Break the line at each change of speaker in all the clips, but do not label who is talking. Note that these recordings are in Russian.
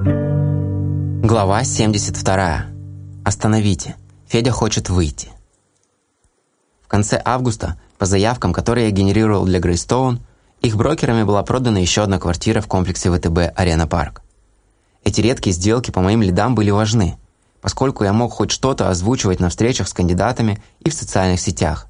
Глава 72. Остановите. Федя хочет выйти. В конце августа, по заявкам, которые я генерировал для Грейстоун, их брокерами была продана еще одна квартира в комплексе ВТБ «Арена Парк». Эти редкие сделки по моим лидам были важны, поскольку я мог хоть что-то озвучивать на встречах с кандидатами и в социальных сетях.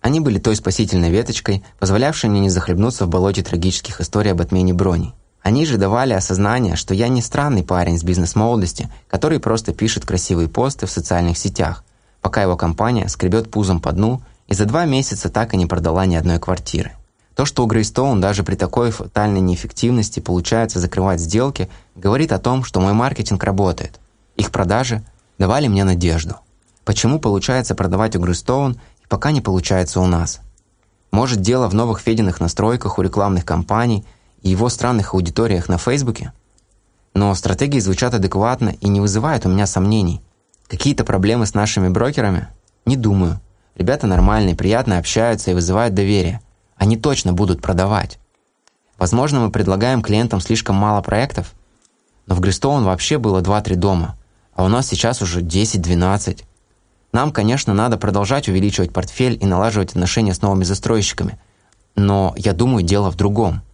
Они были той спасительной веточкой, позволявшей мне не захлебнуться в болоте трагических историй об отмене брони. Они же давали осознание, что я не странный парень с бизнес-молодости, который просто пишет красивые посты в социальных сетях, пока его компания скребет пузом по дну и за два месяца так и не продала ни одной квартиры. То, что у Грейстоун даже при такой фатальной неэффективности получается закрывать сделки, говорит о том, что мой маркетинг работает. Их продажи давали мне надежду. Почему получается продавать у Грейстоун и пока не получается у нас? Может, дело в новых Фединых настройках у рекламных кампаний – и его странных аудиториях на Фейсбуке? Но стратегии звучат адекватно и не вызывают у меня сомнений. Какие-то проблемы с нашими брокерами? Не думаю. Ребята нормальные, приятно общаются и вызывают доверие. Они точно будут продавать. Возможно, мы предлагаем клиентам слишком мало проектов, но в Гристоун вообще было 2-3 дома, а у нас сейчас уже 10-12. Нам, конечно, надо продолжать увеличивать портфель и налаживать отношения с новыми застройщиками, но я думаю, дело в другом –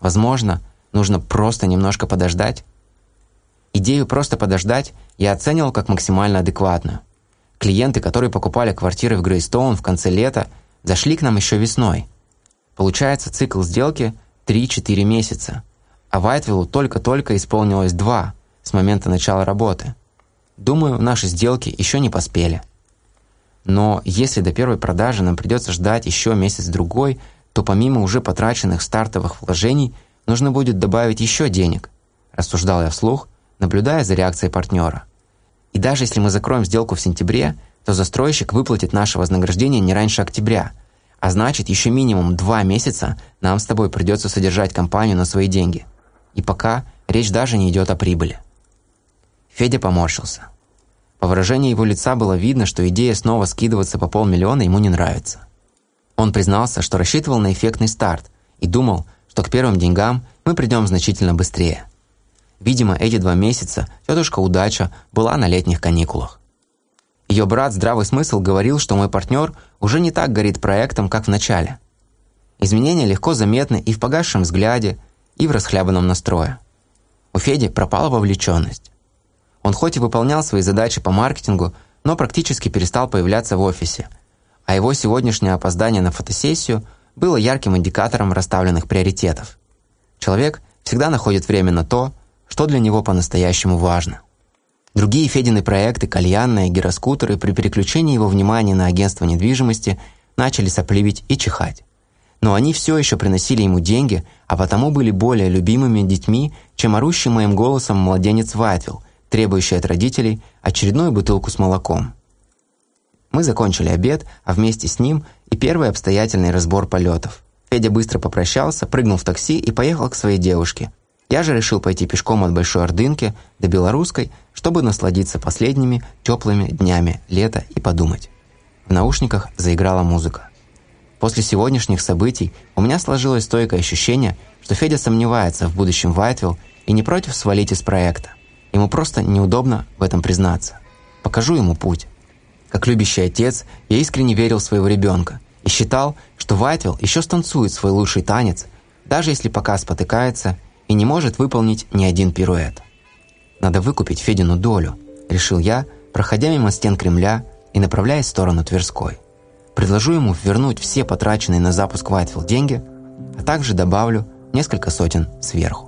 Возможно, нужно просто немножко подождать. Идею «просто подождать» я оценивал как максимально адекватную. Клиенты, которые покупали квартиры в Грейстоун в конце лета, зашли к нам еще весной. Получается цикл сделки 3-4 месяца, а Вайтвиллу только-только исполнилось 2 с момента начала работы. Думаю, наши сделки еще не поспели. Но если до первой продажи нам придется ждать еще месяц-другой – то помимо уже потраченных стартовых вложений нужно будет добавить еще денег, рассуждал я вслух, наблюдая за реакцией партнера. И даже если мы закроем сделку в сентябре, то застройщик выплатит наше вознаграждение не раньше октября, а значит, еще минимум два месяца нам с тобой придется содержать компанию на свои деньги. И пока речь даже не идет о прибыли. Федя поморщился. По выражению его лица было видно, что идея снова скидываться по полмиллиона ему не нравится. Он признался, что рассчитывал на эффектный старт и думал, что к первым деньгам мы придем значительно быстрее. Видимо, эти два месяца тетушка Удача была на летних каникулах. Ее брат Здравый Смысл говорил, что мой партнер уже не так горит проектом, как в начале. Изменения легко заметны и в погасшем взгляде, и в расхлябанном настрое. У Феди пропала вовлеченность. Он хоть и выполнял свои задачи по маркетингу, но практически перестал появляться в офисе – а его сегодняшнее опоздание на фотосессию было ярким индикатором расставленных приоритетов. Человек всегда находит время на то, что для него по-настоящему важно. Другие Федины проекты, кальянные, гироскутеры при переключении его внимания на агентство недвижимости начали сопливить и чихать. Но они все еще приносили ему деньги, а потому были более любимыми детьми, чем орущий моим голосом младенец Вайтвилл, требующий от родителей очередную бутылку с молоком. Мы закончили обед, а вместе с ним и первый обстоятельный разбор полетов. Федя быстро попрощался, прыгнул в такси и поехал к своей девушке. Я же решил пойти пешком от Большой Ордынки до Белорусской, чтобы насладиться последними теплыми днями лета и подумать. В наушниках заиграла музыка. После сегодняшних событий у меня сложилось стойкое ощущение, что Федя сомневается в будущем Вайтвилл и не против свалить из проекта. Ему просто неудобно в этом признаться. Покажу ему путь. Как любящий отец, я искренне верил в своего ребенка и считал, что Вайтвилл еще станцует свой лучший танец, даже если пока спотыкается и не может выполнить ни один пируэт. «Надо выкупить Федину долю», – решил я, проходя мимо стен Кремля и направляясь в сторону Тверской. Предложу ему вернуть все потраченные на запуск Вайтвилл деньги, а также добавлю несколько сотен сверху.